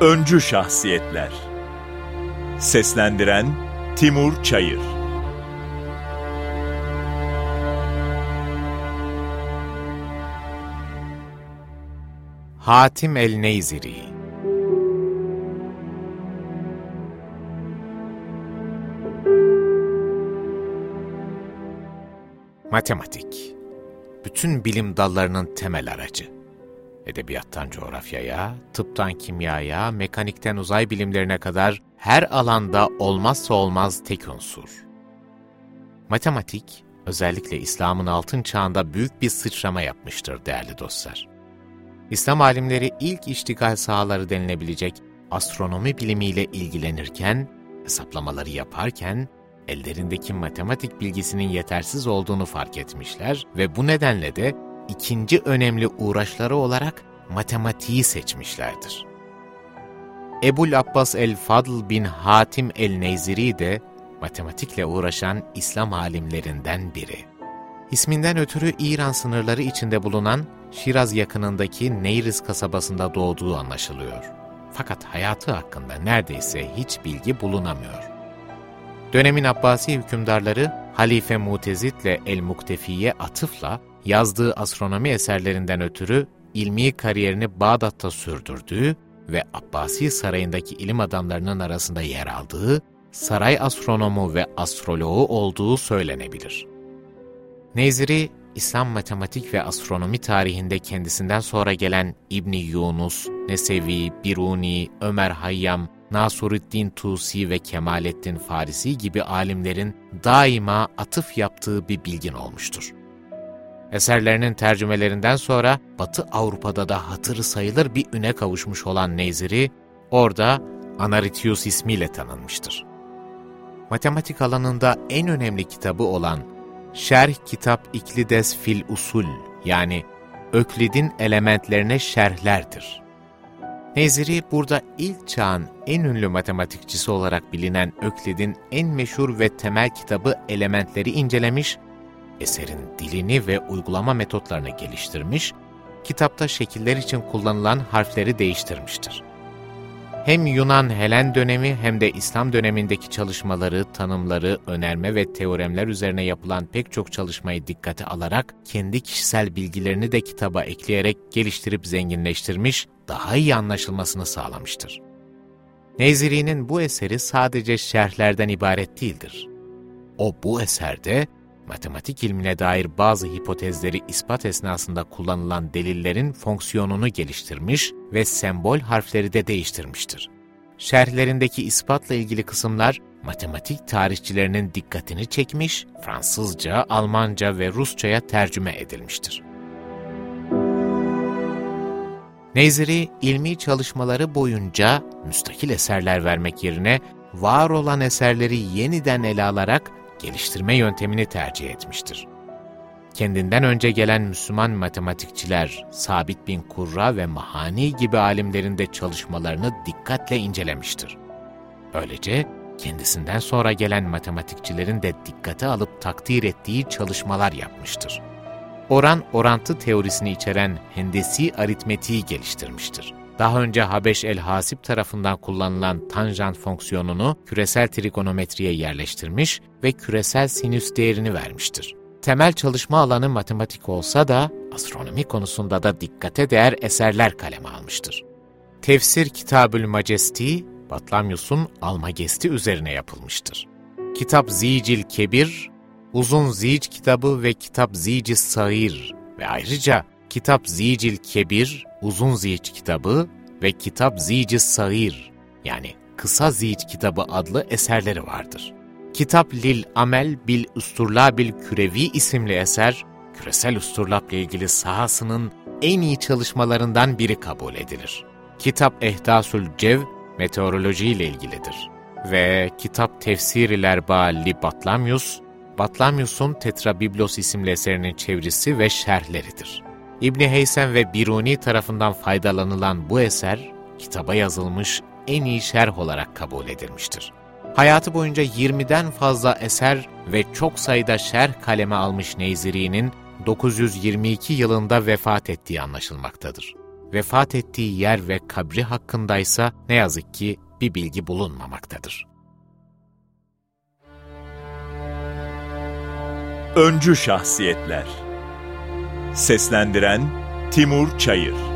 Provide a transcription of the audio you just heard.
Öncü Şahsiyetler. Seslendiren Timur Çayır. Hatim el-Neyziri. Matematik. Bütün bilim dallarının temel aracı. Edebiyattan coğrafyaya, tıptan kimyaya, mekanikten uzay bilimlerine kadar her alanda olmazsa olmaz tek unsur. Matematik, özellikle İslam'ın altın çağında büyük bir sıçrama yapmıştır değerli dostlar. İslam alimleri ilk iştigal sahaları denilebilecek astronomi bilimiyle ilgilenirken, hesaplamaları yaparken, ellerindeki matematik bilgisinin yetersiz olduğunu fark etmişler ve bu nedenle de ikinci önemli uğraşları olarak matematiği seçmişlerdir. Ebul Abbas el-Fadl bin Hatim el-Neyziri de matematikle uğraşan İslam alimlerinden biri. İsminden ötürü İran sınırları içinde bulunan Şiraz yakınındaki Neyriz kasabasında doğduğu anlaşılıyor. Fakat hayatı hakkında neredeyse hiç bilgi bulunamıyor. Dönemin Abbasi hükümdarları Halife Mutezit'le El-Muktefi'ye atıfla yazdığı astronomi eserlerinden ötürü ilmi kariyerini Bağdat'ta sürdürdüğü ve Abbasi sarayındaki ilim adamlarının arasında yer aldığı, saray astronomu ve astroloğu olduğu söylenebilir. Neziri, İslam matematik ve astronomi tarihinde kendisinden sonra gelen İbni Yunus, Nesevi, Biruni, Ömer Hayyam, Nasuruddin Tusi ve Kemalettin Farisi gibi alimlerin daima atıf yaptığı bir bilgin olmuştur. Eserlerinin tercümelerinden sonra Batı Avrupa'da da hatırı sayılır bir üne kavuşmuş olan Neziri, orada Anaritius ismiyle tanınmıştır. Matematik alanında en önemli kitabı olan Şerh Kitap İklides Fil Usul yani Öklid'in elementlerine şerhlerdir. Neziri burada ilk çağın en ünlü matematikçisi olarak bilinen Öklid'in en meşhur ve temel kitabı Elementleri incelemiş, eserin dilini ve uygulama metotlarını geliştirmiş, kitapta şekiller için kullanılan harfleri değiştirmiştir. Hem Yunan-Helen dönemi hem de İslam dönemindeki çalışmaları, tanımları, önerme ve teoremler üzerine yapılan pek çok çalışmayı dikkate alarak kendi kişisel bilgilerini de kitaba ekleyerek geliştirip zenginleştirmiş, daha iyi anlaşılmasını sağlamıştır. Neziri'nin bu eseri sadece şerhlerden ibaret değildir. O bu eserde matematik ilmine dair bazı hipotezleri ispat esnasında kullanılan delillerin fonksiyonunu geliştirmiş ve sembol harfleri de değiştirmiştir. Şerhlerindeki ispatla ilgili kısımlar matematik tarihçilerinin dikkatini çekmiş, Fransızca, Almanca ve Rusçaya tercüme edilmiştir. Neziri, ilmi çalışmaları boyunca müstakil eserler vermek yerine var olan eserleri yeniden ele alarak geliştirme yöntemini tercih etmiştir. Kendinden önce gelen Müslüman matematikçiler Sabit bin Kurra ve Mahani gibi alimlerin de çalışmalarını dikkatle incelemiştir. Böylece kendisinden sonra gelen matematikçilerin de dikkate alıp takdir ettiği çalışmalar yapmıştır. Oran-orantı teorisini içeren hendesi aritmetiği geliştirmiştir daha önce Habeş el-Hasip tarafından kullanılan tanjant fonksiyonunu küresel trigonometriye yerleştirmiş ve küresel sinüs değerini vermiştir. Temel çalışma alanı matematik olsa da astronomi konusunda da dikkate değer eserler kaleme almıştır. Tefsir Kitabül Majesti, Batlamyus'un Almagesti üzerine yapılmıştır. Kitap Zicil Kebir, Uzun Zic kitabı ve Kitap Zici Sair ve ayrıca Kitap Zicil Kebir, Uzun Zic kitabı ve Kitap Zici Sair yani Kısa Zic kitabı adlı eserleri vardır. Kitap Lil Amel Bil Usturlabil Kürevi isimli eser, küresel usturlapla ilgili sahasının en iyi çalışmalarından biri kabul edilir. Kitap Ehdasül Cev, meteoroloji ile ilgilidir. Ve kitap Tefsiriler Ba Li Batlamyus, Batlamyus'un Tetrabiblos isimli eserinin çevirisi ve şerhleridir. İbni Heysem ve Biruni tarafından faydalanılan bu eser, kitaba yazılmış en iyi şerh olarak kabul edilmiştir. Hayatı boyunca 20'den fazla eser ve çok sayıda şerh kaleme almış Neyziri'nin 922 yılında vefat ettiği anlaşılmaktadır. vefat ettiği yer ve kabri hakkındaysa ne yazık ki bir bilgi bulunmamaktadır. Öncü Şahsiyetler Seslendiren Timur Çayır